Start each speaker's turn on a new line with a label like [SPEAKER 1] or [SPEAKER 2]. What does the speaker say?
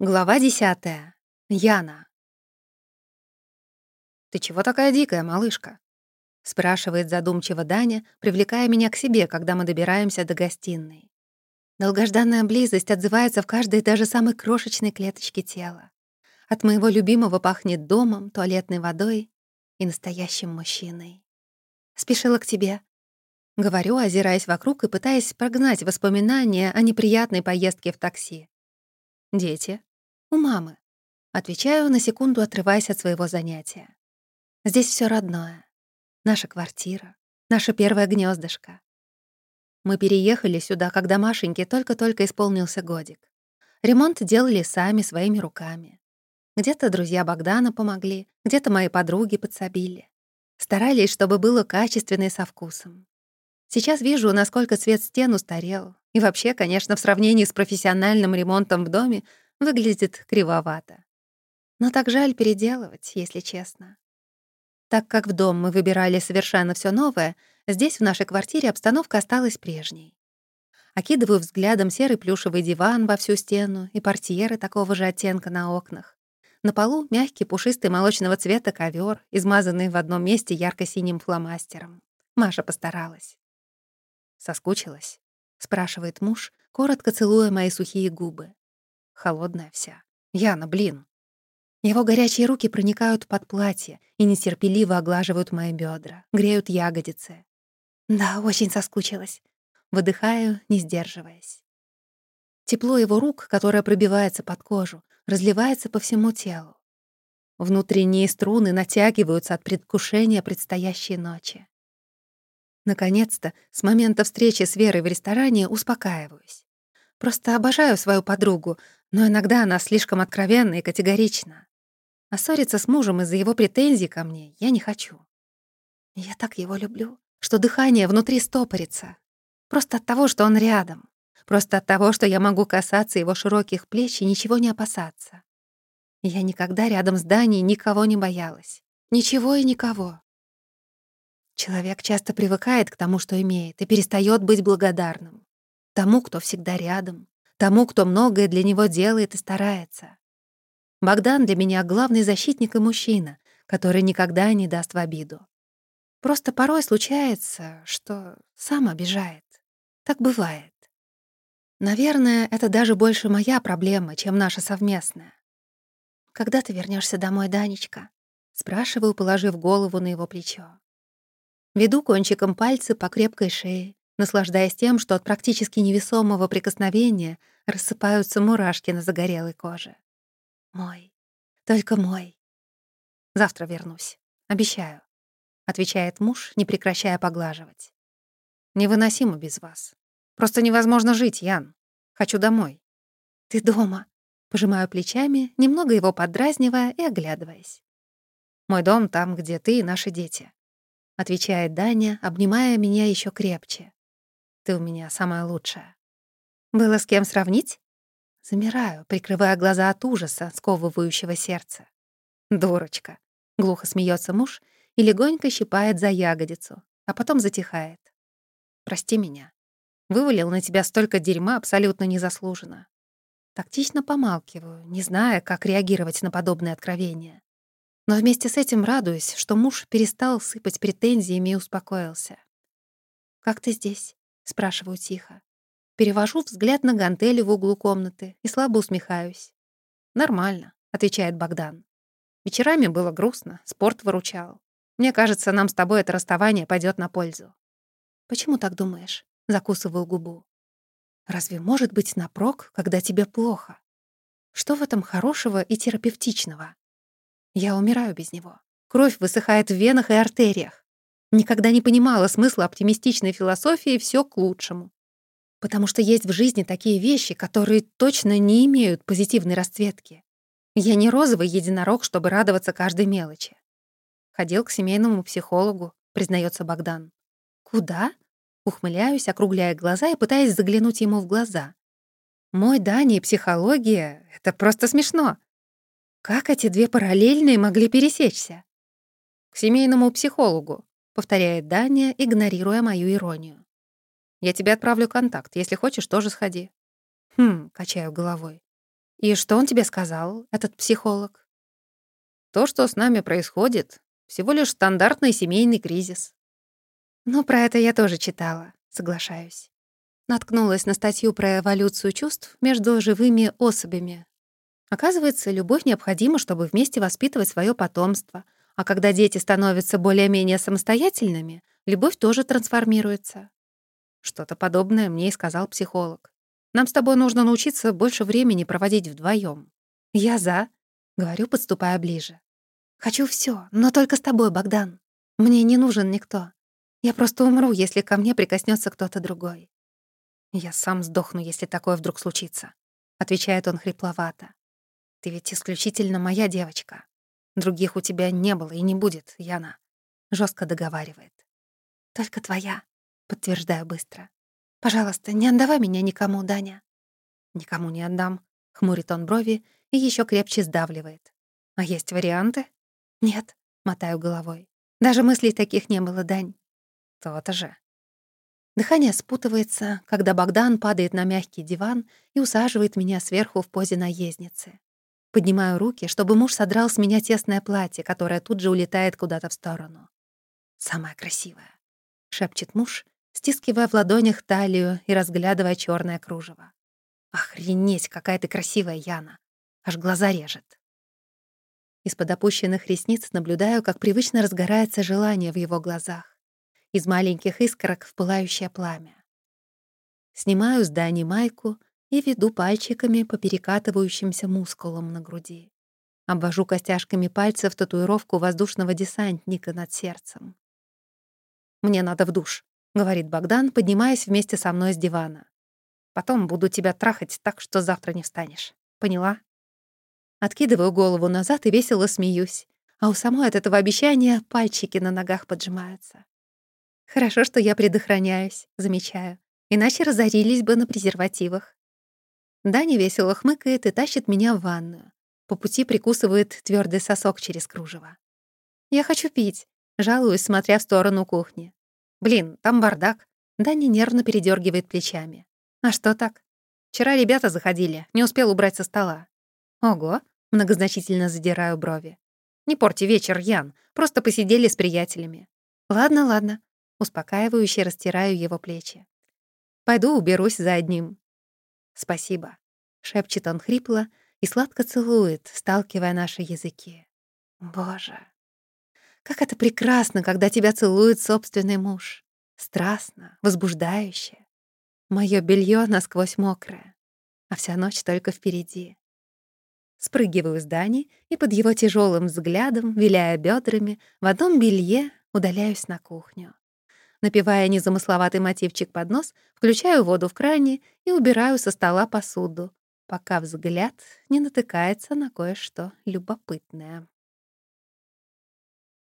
[SPEAKER 1] Глава десятая. Яна. «Ты чего такая дикая, малышка?» — спрашивает задумчиво Даня, привлекая меня к себе, когда мы добираемся до гостиной. Долгожданная близость отзывается в каждой даже самой крошечной клеточке тела. От моего любимого пахнет домом, туалетной водой и настоящим мужчиной. «Спешила к тебе», — говорю, озираясь вокруг и пытаясь прогнать воспоминания о неприятной поездке в такси. «Дети?» «У мамы». Отвечаю, на секунду отрываясь от своего занятия. Здесь все родное. Наша квартира, наше первое гнездышко. Мы переехали сюда, когда Машеньке только-только исполнился годик. Ремонт делали сами, своими руками. Где-то друзья Богдана помогли, где-то мои подруги подсобили. Старались, чтобы было качественно и со вкусом. Сейчас вижу, насколько цвет стен устарел. И вообще, конечно, в сравнении с профессиональным ремонтом в доме выглядит кривовато. Но так жаль переделывать, если честно. Так как в дом мы выбирали совершенно все новое, здесь, в нашей квартире, обстановка осталась прежней. Окидываю взглядом серый плюшевый диван во всю стену и портьеры такого же оттенка на окнах. На полу мягкий пушистый молочного цвета ковер, измазанный в одном месте ярко-синим фломастером. Маша постаралась. «Соскучилась?» — спрашивает муж, коротко целуя мои сухие губы холодная вся. Яна, блин. Его горячие руки проникают под платье и нетерпеливо оглаживают мои бедра, греют ягодицы. Да, очень соскучилась. Выдыхаю, не сдерживаясь. Тепло его рук, которое пробивается под кожу, разливается по всему телу. Внутренние струны натягиваются от предвкушения предстоящей ночи. Наконец-то, с момента встречи с Верой в ресторане успокаиваюсь. Просто обожаю свою подругу, но иногда она слишком откровенна и категорична. А ссориться с мужем из-за его претензий ко мне я не хочу. Я так его люблю, что дыхание внутри стопорится. Просто от того, что он рядом. Просто от того, что я могу касаться его широких плеч и ничего не опасаться. Я никогда рядом с Даней никого не боялась. Ничего и никого. Человек часто привыкает к тому, что имеет, и перестает быть благодарным. Тому, кто всегда рядом, тому, кто многое для него делает и старается. Богдан для меня главный защитник и мужчина, который никогда не даст в обиду. Просто порой случается, что сам обижает. Так бывает. Наверное, это даже больше моя проблема, чем наша совместная. «Когда ты вернешься домой, Данечка?» — спрашиваю, положив голову на его плечо. Веду кончиком пальцы по крепкой шее, наслаждаясь тем, что от практически невесомого прикосновения рассыпаются мурашки на загорелой коже. «Мой. Только мой. Завтра вернусь. Обещаю», — отвечает муж, не прекращая поглаживать. «Невыносимо без вас. Просто невозможно жить, Ян. Хочу домой». «Ты дома», — пожимаю плечами, немного его поддразнивая и оглядываясь. «Мой дом там, где ты и наши дети», — отвечает Даня, обнимая меня еще крепче. Ты у меня самая лучшая. Было с кем сравнить? Замираю, прикрывая глаза от ужаса, сковывающего сердце. Дурочка. Глухо смеется муж и легонько щипает за ягодицу, а потом затихает. Прости меня. Вывалил на тебя столько дерьма абсолютно незаслуженно. Тактично помалкиваю, не зная, как реагировать на подобные откровения. Но вместе с этим радуюсь, что муж перестал сыпать претензиями и успокоился. «Как ты здесь?» Спрашиваю тихо. Перевожу взгляд на гантели в углу комнаты и слабо усмехаюсь. «Нормально», — отвечает Богдан. «Вечерами было грустно, спорт выручал. Мне кажется, нам с тобой это расставание пойдет на пользу». «Почему так думаешь?» — закусываю губу. «Разве может быть напрок, когда тебе плохо? Что в этом хорошего и терапевтичного? Я умираю без него. Кровь высыхает в венах и артериях. Никогда не понимала смысла оптимистичной философии «все к лучшему». Потому что есть в жизни такие вещи, которые точно не имеют позитивной расцветки. Я не розовый единорог, чтобы радоваться каждой мелочи. Ходил к семейному психологу, признается Богдан. Куда? Ухмыляюсь, округляя глаза и пытаясь заглянуть ему в глаза. Мой Дани и психология — это просто смешно. Как эти две параллельные могли пересечься? К семейному психологу, повторяет Даня, игнорируя мою иронию. «Я тебе отправлю контакт. Если хочешь, тоже сходи». «Хм», — качаю головой. И что он тебе сказал, этот психолог?
[SPEAKER 2] То, что с нами происходит, всего лишь стандартный семейный кризис.
[SPEAKER 1] Ну, про это я тоже читала, соглашаюсь. Наткнулась на статью про эволюцию чувств между живыми особями. Оказывается, любовь необходима, чтобы вместе воспитывать свое потомство, а когда дети становятся более-менее самостоятельными, любовь тоже трансформируется. Что-то подобное мне и сказал психолог. Нам с тобой нужно научиться больше времени проводить вдвоем. Я за, говорю, подступая ближе. Хочу все, но только с тобой, Богдан. Мне не нужен никто. Я просто умру, если ко мне прикоснется кто-то другой. Я сам сдохну, если такое вдруг случится, отвечает он хрипловато. Ты ведь исключительно моя девочка. Других у тебя не было и не будет, Яна. Жестко договаривает. Только твоя, подтверждаю быстро. Пожалуйста, не отдавай меня никому, Даня. Никому не отдам, хмурит он брови и еще крепче сдавливает. А есть варианты? Нет, мотаю головой. Даже мыслей таких не было, Дань.
[SPEAKER 2] То-то же.
[SPEAKER 1] Дыхание спутывается, когда Богдан падает на мягкий диван и усаживает меня сверху в позе наездницы. Поднимаю руки, чтобы муж содрал с меня тесное платье, которое тут же улетает куда-то в сторону. «Самая красивая», — шепчет муж, стискивая в ладонях талию и разглядывая черное кружево. «Охренеть, какая ты красивая, Яна! Аж глаза режет». Из-под опущенных ресниц наблюдаю, как привычно разгорается желание в его глазах из маленьких искорок в пылающее пламя. Снимаю с Дани майку и веду пальчиками по перекатывающимся мускулам на груди. Обвожу костяшками пальцев татуировку воздушного десантника над сердцем. «Мне надо в душ», — говорит Богдан, поднимаясь вместе со мной с дивана. «Потом буду тебя трахать так, что завтра не встанешь. Поняла?» Откидываю голову назад и весело смеюсь, а у самой от этого обещания пальчики на ногах поджимаются. Хорошо, что я предохраняюсь, замечаю. Иначе разорились бы на презервативах. Даня весело хмыкает и тащит меня в ванную. По пути прикусывает твердый сосок через кружево. Я хочу пить, жалуюсь, смотря в сторону кухни. Блин, там бардак. Даня нервно передергивает плечами. А что так? Вчера ребята заходили, не успел убрать со стола. Ого, многозначительно задираю брови. Не порти вечер, Ян, просто посидели с приятелями. Ладно, ладно, Успокаивающе растираю его плечи. «Пойду уберусь за одним». «Спасибо», — шепчет он хрипло и сладко целует, сталкивая наши языки. «Боже, как это прекрасно, когда тебя целует собственный муж. Страстно, возбуждающе. Моё белье насквозь мокрое, а вся ночь только впереди. Спрыгиваю с Дани и под его тяжелым взглядом, виляя бедрами, в одном белье удаляюсь на кухню. Напевая незамысловатый мотивчик под нос, включаю воду в кране и убираю со стола посуду, пока взгляд не натыкается на кое-что любопытное.